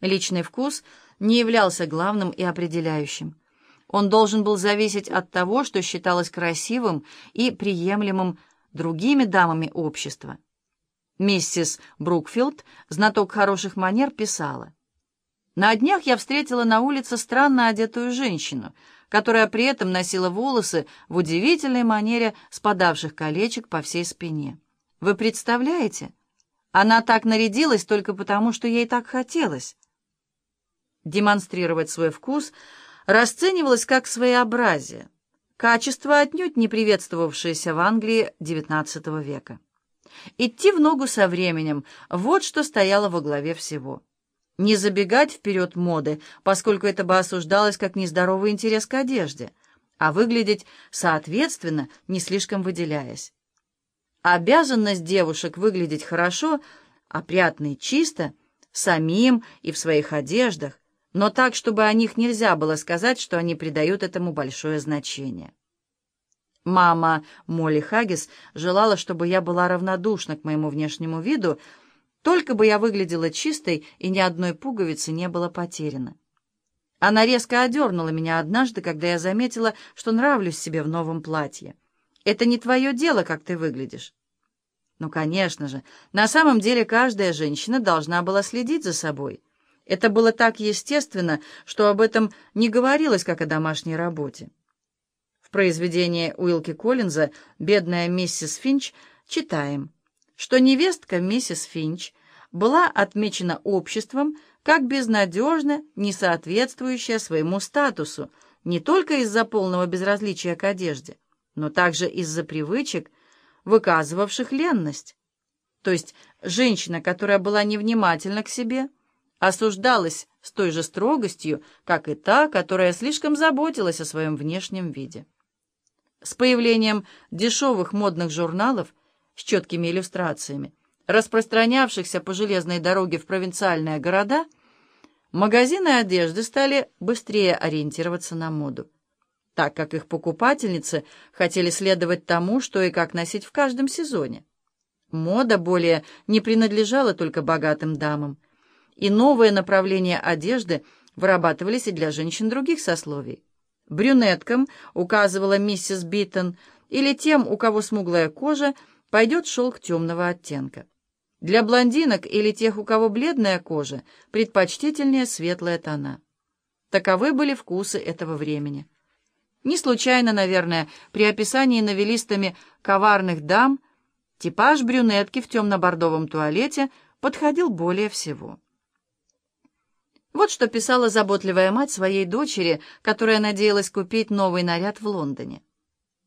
Личный вкус не являлся главным и определяющим. Он должен был зависеть от того, что считалось красивым и приемлемым другими дамами общества. Миссис Брукфилд, знаток хороших манер, писала. «На днях я встретила на улице странно одетую женщину, которая при этом носила волосы в удивительной манере спадавших колечек по всей спине. Вы представляете? Она так нарядилась только потому, что ей так хотелось». Демонстрировать свой вкус расценивалось как своеобразие, качество, отнюдь не приветствовавшееся в Англии XIX века. Идти в ногу со временем — вот что стояло во главе всего. Не забегать вперед моды, поскольку это бы осуждалось как нездоровый интерес к одежде, а выглядеть соответственно, не слишком выделяясь. Обязанность девушек выглядеть хорошо, опрятно и чисто, самим и в своих одеждах, но так, чтобы о них нельзя было сказать, что они придают этому большое значение. Мама Молли Хаггис желала, чтобы я была равнодушна к моему внешнему виду, только бы я выглядела чистой и ни одной пуговицы не было потеряно. Она резко одернула меня однажды, когда я заметила, что нравлюсь себе в новом платье. «Это не твое дело, как ты выглядишь». Ну, конечно же, на самом деле каждая женщина должна была следить за собой — это было так естественно, что об этом не говорилось, как о домашней работе. В произведении Уилки Коллинза «Бедная миссис Финч» читаем, что невестка миссис Финч была отмечена обществом как безнадежно не соответствующая своему статусу, не только из-за полного безразличия к одежде, но также из-за привычек, выказывавших ленность. То есть женщина, которая была невнимательна к себе – осуждалась с той же строгостью, как и та, которая слишком заботилась о своем внешнем виде. С появлением дешевых модных журналов с четкими иллюстрациями, распространявшихся по железной дороге в провинциальные города, магазины одежды стали быстрее ориентироваться на моду, так как их покупательницы хотели следовать тому, что и как носить в каждом сезоне. Мода более не принадлежала только богатым дамам, и новые направления одежды вырабатывались и для женщин других сословий. Брюнеткам, указывала миссис Биттон, или тем, у кого смуглая кожа, пойдет шелк темного оттенка. Для блондинок или тех, у кого бледная кожа, предпочтительнее светлая тона. Таковы были вкусы этого времени. Не случайно, наверное, при описании новеллистами коварных дам типаж брюнетки в темно-бордовом туалете подходил более всего. Вот что писала заботливая мать своей дочери, которая надеялась купить новый наряд в Лондоне.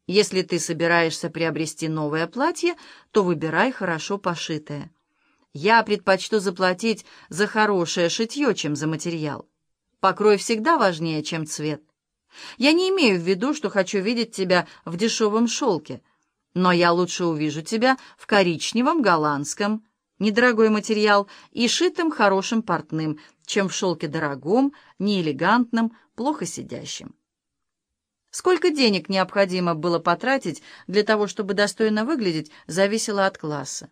«Если ты собираешься приобрести новое платье, то выбирай хорошо пошитое. Я предпочту заплатить за хорошее шитье, чем за материал. Покрой всегда важнее, чем цвет. Я не имею в виду, что хочу видеть тебя в дешевом шелке, но я лучше увижу тебя в коричневом голландском, недорогой материал и шитым хорошим портным, чем в шелке дорогом, неэлегантном, плохо сидящем. Сколько денег необходимо было потратить для того, чтобы достойно выглядеть, зависело от класса.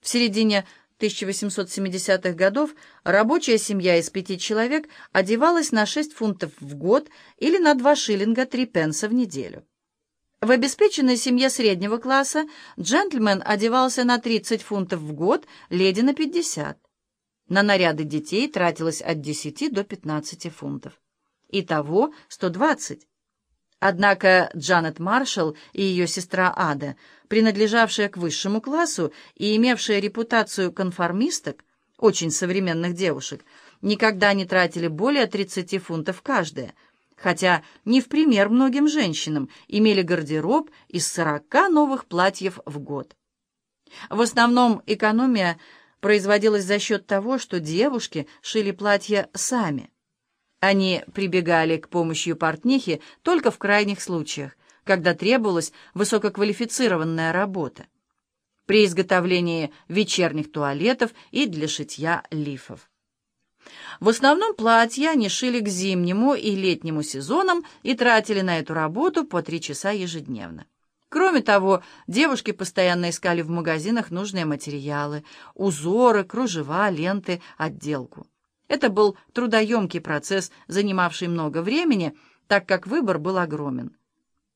В середине 1870-х годов рабочая семья из пяти человек одевалась на 6 фунтов в год или на 2 шиллинга 3 пенса в неделю. В обеспеченной семье среднего класса джентльмен одевался на 30 фунтов в год, леди на 50. На наряды детей тратилось от 10 до 15 фунтов. Итого 120. Однако Джанет Маршалл и ее сестра Ада, принадлежавшая к высшему классу и имевшая репутацию конформисток, очень современных девушек, никогда не тратили более 30 фунтов каждая, хотя не в пример многим женщинам имели гардероб из 40 новых платьев в год. В основном экономия – производилось за счет того, что девушки шили платья сами. Они прибегали к помощи портнихи только в крайних случаях, когда требовалась высококвалифицированная работа, при изготовлении вечерних туалетов и для шитья лифов. В основном платья они шили к зимнему и летнему сезонам и тратили на эту работу по три часа ежедневно. Кроме того, девушки постоянно искали в магазинах нужные материалы, узоры, кружева, ленты, отделку. Это был трудоемкий процесс, занимавший много времени, так как выбор был огромен.